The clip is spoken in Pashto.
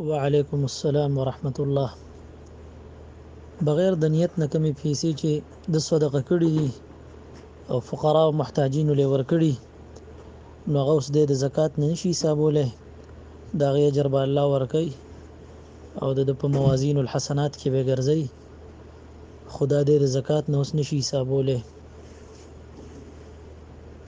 وعلیکم السلام ورحمت الله بغیر د نیت نه کمی پیسې چې د صدقه کړې دي او فقرا او محتاجینو لور کړي نو هغه اوس د زکات نه نشي حسابوله دا غي اجر به الله ورکي او د په موازین الحسنات کې به ګرځي خدا دې د زکات نه اوس نشي حسابوله